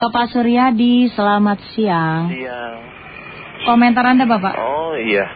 Bapak Suryadi, selamat siang. Siang. Komentar Anda, Bapak? Oh iya.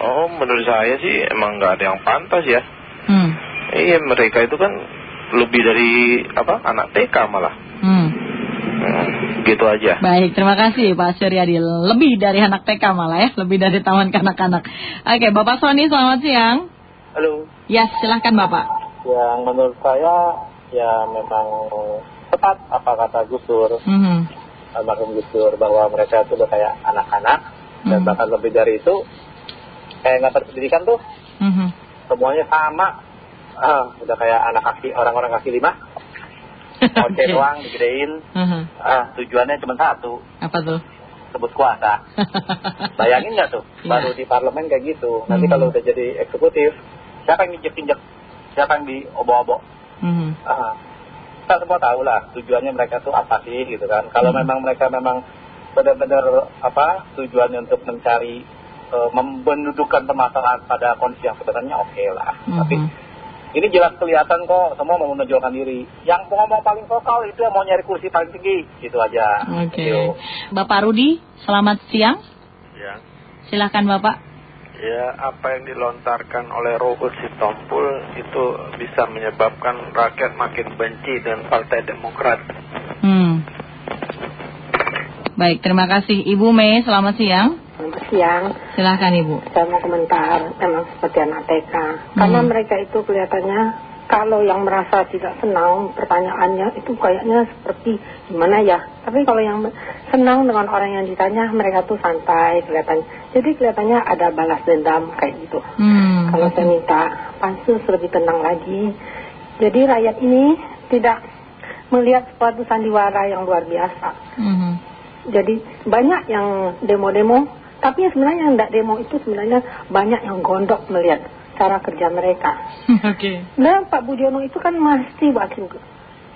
Oh menurut saya sih emang nggak ada yang pantas ya. Hmm. Iya mereka itu kan lebih dari apa anak TK malah. Hmm. Hmm, gitu aja. Baik, terima kasih Pak Suryadi. Lebih dari anak TK malah ya, lebih dari taman kanak-kanak. Oke, Bapak Sony, selamat siang. Halo. Ya, silahkan Bapak. Yang menurut saya ya memang tepat apa kata Gus Dur, Hmm. almarhum Gus Dur bahwa mereka itu udah kayak anak-anak dan Hmm. bahkan lebih dari itu kayak nggak berpendidikan tuh Hmm. semuanya sama, ah, udah kayak anak kaki orang-orang kaki lima, mau Oke. doang digedein, Hmm. ah, tujuannya cuma satu, Apa tuh? sebut kuasa. Bayangin nggak tuh, Iya. baru di parlemen kayak gitu, nanti Hmm. kalau udah jadi eksekutif, siapa yang injek-injek, siapa yang diobo-obo? Hmm. Ah, kita semua tahu lah tujuannya mereka tuh apa sih gitu kan. Kalau Hmm. memang mereka memang benar-benar apa tujuannya untuk mencari mendudukan permasalahan pada kondisi yang sebenarnya oke lah. Hmm. Tapi ini jelas kelihatan kok semua mau menonjolkan diri. Yang ngomong paling vokal itu yang mau nyari kursi paling tinggi, gitu aja. Oke. Yuk. Bapak Rudi, selamat siang. Ya. Silahkan Bapak. Ya apa yang dilontarkan oleh Robert Sitompul itu bisa menyebabkan rakyat makin benci dengan Partai Demokrat. Hmm. Baik, terima kasih. Ibu Mei, selamat siang. Selamat siang, Silahkan Ibu. saya mau komentar memang seperti anak TK. Karena Hmm. mereka itu kelihatannya kalau yang merasa tidak senang pertanyaannya itu kayaknya seperti gimana ya. Tapi kalau yang senang dengan orang yang ditanya mereka tuh santai kelihatan. Jadi kelihatannya ada balas dendam kayak gitu. Hmm. Kalau saya minta pansus lebih tenang lagi. Jadi rakyat ini tidak melihat suatu sandiwara yang luar biasa. Mhm. Jadi banyak yang demo-demo, tapi sebenarnya yang tidak demo itu sebenarnya banyak yang gondok melihat cara kerja mereka. Oke. Nah Pak Budiono itu kan masih wakil,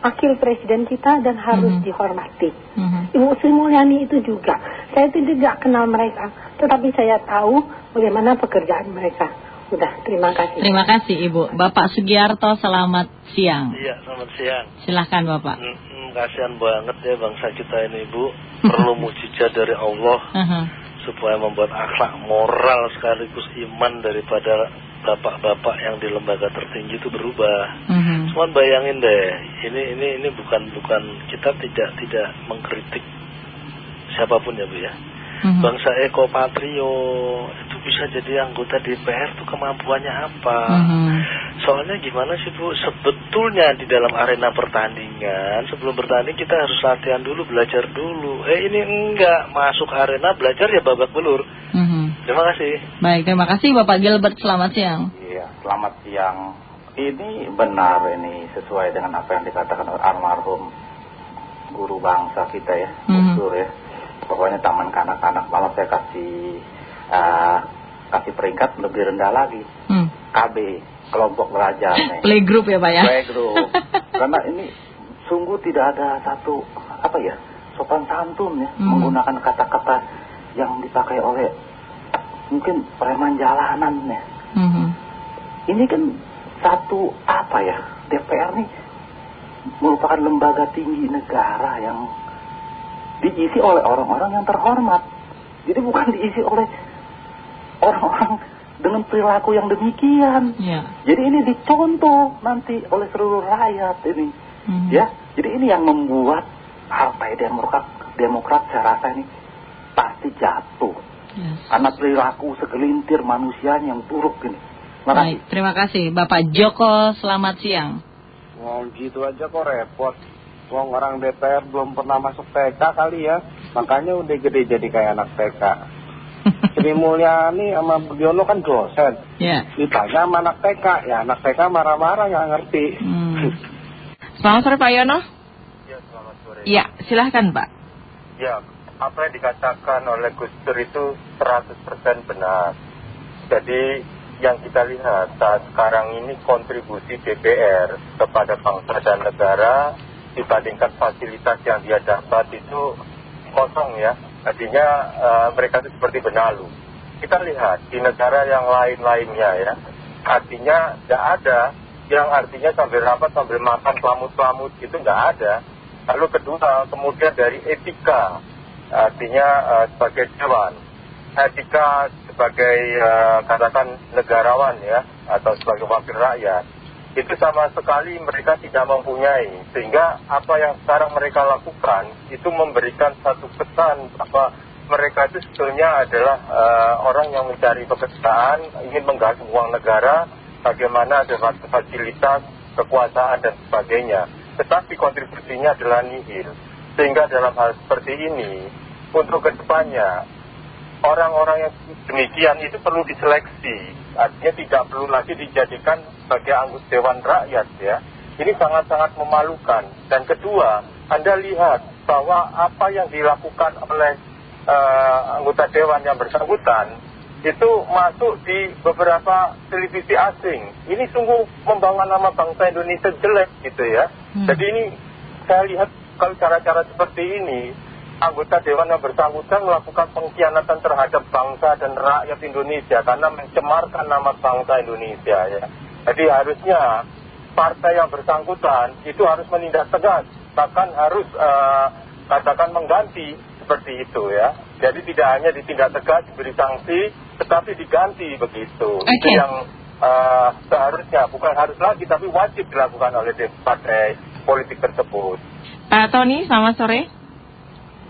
wakil presiden kita dan harus Mhm. dihormati. Mhm. Ibu Sri Mulyani itu juga. Saya itu tidak kenal mereka, tetapi saya tahu bagaimana pekerjaan mereka. Udah, terima kasih. Terima kasih Ibu. Bapak Sugiarto, selamat siang. Iya selamat siang. Silahkan Bapak. Hmm, hmm, kasihan banget ya bangsa kita ini Bu. Perlu mujizat dari Allah Mhm. supaya membuat akhlak moral sekaligus iman daripada bapak-bapak yang di lembaga tertinggi itu berubah. Mhm. Cuman bayangin deh, ini ini ini bukan bukan kita tidak tidak mengkritik siapa pun ya bu ya. Mhm. Bangsa Eko Patrio itu bisa jadi anggota DPR tuh kemampuannya apa? Mhm. Soalnya gimana sih bu? Sebetulnya di dalam arena pertandingan sebelum bertanding kita harus latihan dulu, belajar dulu. Eh ini enggak masuk arena belajar ya babak belur. Mhm. Terima kasih. Baik, terima kasih Bapak Gilbert, selamat siang. Iya, selamat siang. Ini benar ini sesuai dengan apa yang dikatakan oleh almarhum guru bangsa kita ya. Gus Dur ya. Pokoknya taman kanak-kanak malah saya kasih eh, kasih peringkat lebih rendah lagi. Hmm. KB, kelompok belajar nih. Playgroup ya Pak ya? Playgroup. Karena ini sungguh tidak ada satu apa ya sopan santun ya Mhm. menggunakan kata-kata yang dipakai oleh mungkin preman jalanan ya. Mhm. Ini kan satu apa ya DPR nih merupakan lembaga tinggi negara yang diisi oleh orang-orang yang terhormat. Jadi bukan diisi oleh orang-orang dengan perilaku yang demikian. Ya. Jadi ini dicontoh nanti oleh seluruh rakyat ini. Mhm. Ya, jadi ini yang membuat partai Demokrat, Demokrat saya rasa ini pasti jatuh. Yes. Karena perilaku segelintir manusianya yang buruk ini. Terima kasih. Baik, terima kasih Bapak Joko, selamat siang. Wong gitu aja kok repot. Wong orang DPR belum pernah masuk TK kali ya. Makanya udah gede jadi kayak anak TK. Sri Mulyani sama Budiono kan dosen. ya. Ditanya sama anak TK. Ya anak TK marah-marah nggak ngerti. Hmm. Selamat sore Pak Yono. Ya selamat sore. Ya, silahkan Pak. Ya, apa yang dikatakan oleh Gus Dur itu 100% benar. Jadi yang kita lihat saat sekarang ini kontribusi DPR kepada bangsa dan negara dibandingkan fasilitas yang dia dapat itu kosong ya. Artinya eh, mereka itu seperti benalu. Kita lihat di negara yang lain-lainnya ya. Artinya tidak ada yang artinya sambil rapat sambil makan pelamut-pelamut itu nggak ada. Lalu kedua, kemudian dari etika, artinya uh, sebagai dewan. Etika sebagai uh, katakan negarawan ya, atau sebagai wakil rakyat. Itu sama sekali mereka tidak mempunyai. Sehingga apa yang sekarang mereka lakukan, itu memberikan satu pesan bahwa mereka itu sebetulnya adalah uh, orang yang mencari pekerjaan, ingin menggali uang negara, bagaimana ada fasilitas, kekuasaan dan sebagainya. Tetapi kontribusinya adalah nihil. Sehingga dalam hal seperti ini, untuk ke depannya, orang-orang yang demikian itu perlu diseleksi. Artinya tidak perlu lagi dijadikan sebagai anggota Dewan Rakyat ya. Ini sangat-sangat memalukan. Dan kedua, Anda lihat bahwa apa yang dilakukan oleh uh, anggota dewan yang bersangkutan itu masuk di beberapa televisi asing. Ini sungguh membawa nama bangsa Indonesia jelek gitu ya. Hmm. Jadi ini saya lihat kalau cara-cara seperti ini, anggota dewan yang bersangkutan melakukan pengkhianatan terhadap bangsa dan rakyat Indonesia karena mencemarkan nama bangsa Indonesia ya. Jadi harusnya partai yang bersangkutan itu harus menindak tegas, bahkan harus uh, katakan mengganti seperti itu ya. Jadi tidak hanya ditindak tegas, diberi sanksi, tetapi diganti begitu. Itu yang uh, seharusnya, bukan harus lagi, tapi wajib dilakukan oleh partai politik tersebut. Pak Tony, selamat sore.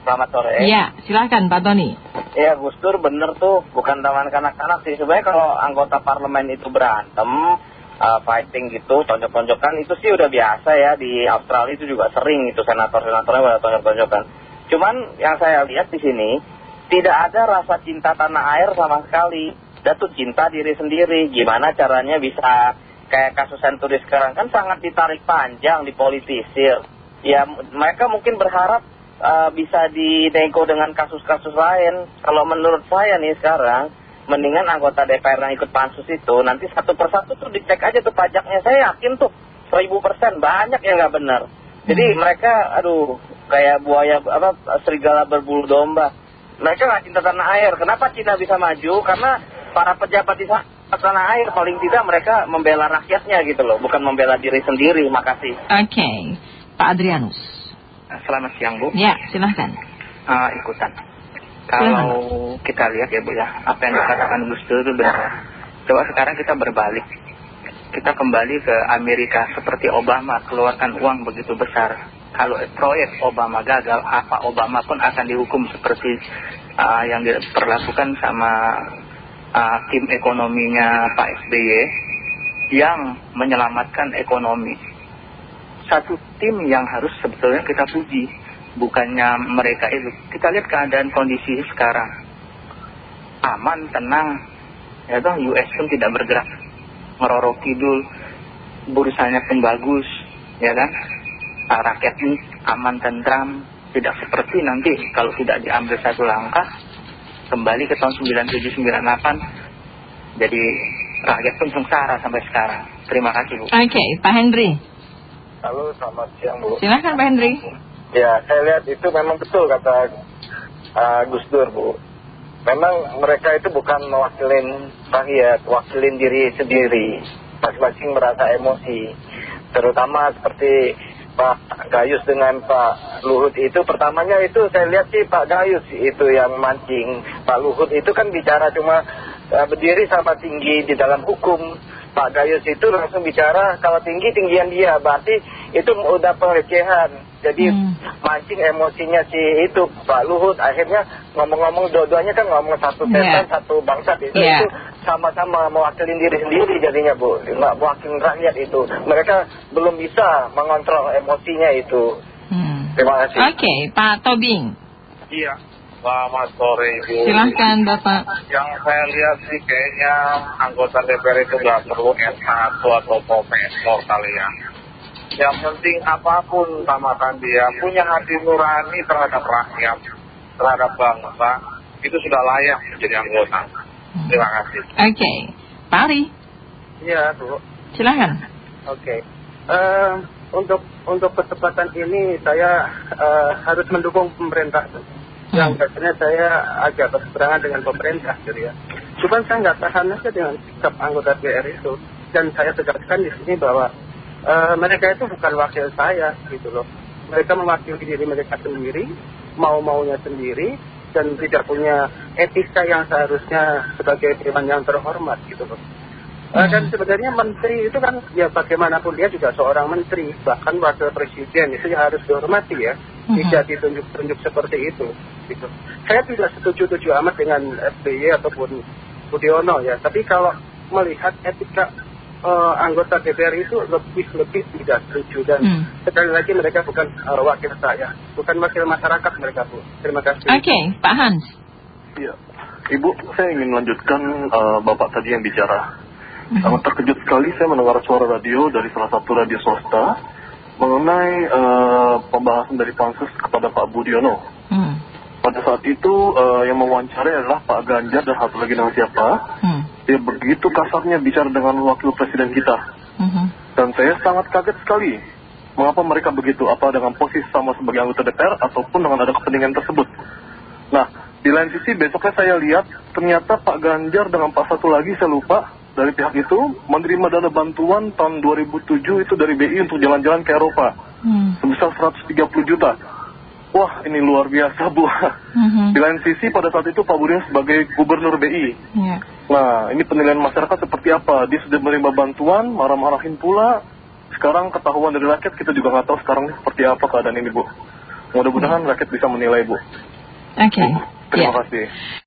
Selamat sore. Iya, silahkan Pak Tony. Iya, Gus Dur bener tuh, bukan taman kanak-kanak sih. Sebenarnya kalau anggota parlemen itu berantem, uh, fighting gitu, tonjok-tonjokan, itu sih udah biasa ya. Di Australia itu juga sering itu, senator-senatornya pada tonjok-tonjokan. Cuman yang saya lihat di sini tidak ada rasa cinta tanah air sama sekali. Dan tuh cinta diri sendiri. Gimana caranya bisa kayak kasus Senturi sekarang kan sangat ditarik panjang, dipolitisir. Ya mereka mungkin berharap uh, bisa dinego dengan kasus-kasus lain. Kalau menurut saya nih sekarang, mendingan anggota DPR yang ikut pansus itu nanti satu persatu tuh dicek aja tuh pajaknya. Saya yakin tuh seribu persen banyak yang nggak benar. Jadi hmm. mereka, aduh, kayak buaya apa serigala berbulu domba. Mereka nggak cinta tanah air. Kenapa Cina bisa maju? Karena para pejabat di tanah air paling tidak mereka membela rakyatnya gitu loh, bukan membela diri sendiri. Makasih. Oke, Pak Adrianus. Selamat siang Bu. Ya, silahkan. Uh, ikutan. Kalau kita lihat ya Bu ya, apa yang dikatakan Gus Dur itu benar. Coba sekarang kita berbalik. Kita kembali ke Amerika seperti Obama keluarkan uang begitu besar kalau proyek Obama gagal, apa Obama pun akan dihukum seperti uh, yang diperlakukan sama uh, tim ekonominya Pak SBY yang menyelamatkan ekonomi. Satu tim yang harus sebetulnya kita puji, bukannya mereka itu. Kita lihat keadaan kondisi sekarang. Aman, tenang, ya toh US pun tidak bergerak. Merorok kidul, bursanya pun bagus, ya kan? rakyat ini aman tentram, tidak seperti nanti kalau tidak diambil satu langkah kembali ke tahun 9798 jadi rakyat pun sengsara sampai sekarang. Terima kasih Bu. Oke, Pak Hendri. Halo, selamat siang Bu. Silakan Pak Hendri. Ya, saya lihat itu memang betul kata uh, Gus Dur Bu. Memang mereka itu bukan mewakilin rakyat, wakilin diri sendiri. Masing-masing merasa emosi. Terutama seperti Pak Gayus dengan Pak Luhut itu pertamanya itu saya lihat sih Pak Gayus itu yang mancing Pak Luhut itu kan bicara cuma uh, berdiri sama tinggi di dalam hukum Pak Gayus itu langsung bicara kalau tinggi tinggian dia. Berarti itu udah pelecehan. Jadi hmm. mancing emosinya si itu Pak Luhut. Akhirnya ngomong-ngomong dua-duanya kan ngomong satu setan yeah. satu bangsa itu, yeah. itu sama-sama mewakili diri sendiri jadinya Bu. Nggak mewakili rakyat itu. Mereka belum bisa mengontrol emosinya itu. Hmm. terima kasih. Oke Pak Tobing. Iya Selamat sore Ibu Silahkan Bapak Yang saya lihat sih kayaknya anggota DPR itu nggak perlu S1 atau profesor kali ya Yang penting apa pun samakan dia Punya hati nurani terhadap rakyat Terhadap bangsa Itu sudah layak menjadi anggota Terima kasih. Oke, okay. Pak Ari. Iya, Bu. Silahkan. Oke. Okay. Uh, untuk untuk percepatan ini saya uh, harus mendukung pemerintah. Hmm. Yang biasanya saya agak berseberangan dengan pemerintah, gitu ya. Cuma saya nggak tahan aja dengan sikap anggota DPR itu. Dan saya tegaskan di sini bahwa uh, mereka itu bukan wakil saya, gitu loh. mereka mewakili diri mereka sendiri, mau-maunya sendiri, dan tidak punya etika yang seharusnya sebagai dewan yang terhormat gitu loh. Eh, dan sebenarnya menteri itu kan ya bagaimanapun dia juga seorang menteri, bahkan wakil presiden itu harus dihormati ya, tidak ditunjuk-tunjuk seperti itu. Gitu. Saya tidak setuju-tuju amat dengan SBY ataupun Budiono ya, tapi kalau melihat etika eh, anggota DPR itu lebih-lebih tidak setuju dan sekali lagi mereka bukan eh, wakil saya, bukan wakil masyarakat mereka Bu. Terima kasih. Oke, Pak Hans. Iya, Ibu, saya ingin melanjutkan eh, Bapak tadi yang bicara. Sangat terkejut sekali saya mendengar suara radio dari salah satu radio swasta mengenai eh, pembahasan dari pansus kepada Pak Budiono. Hmm. Pada saat itu eh, yang mewawancarai adalah Pak Ganjar dan satu lagi nama siapa. Hmm. Dia begitu kasarnya bicara dengan wakil presiden kita. Mhm. Dan saya sangat kaget sekali. Mengapa mereka begitu? Apa dengan posisi sama sebagai anggota DPR ataupun dengan ada kepentingan tersebut? Nah, di lain sisi besoknya saya lihat ternyata Pak Ganjar dengan Pak satu lagi saya lupa dari pihak itu menerima dana bantuan tahun 2007 itu dari BI untuk jalan-jalan ke Eropa Hmm. sebesar 130 juta. Wah ini luar biasa Bu. Mhm. Di lain sisi pada saat itu Pak Budiono sebagai gubernur BI. Ya. Nah ini penilaian masyarakat seperti apa? Dia sudah menerima bantuan, marah-marahin pula. Sekarang ketahuan dari rakyat kita juga nggak tahu sekarang seperti apa keadaan ini Bu. Mudah-mudahan rakyat bisa menilai Bu. Oke. Terima Ya. kasih.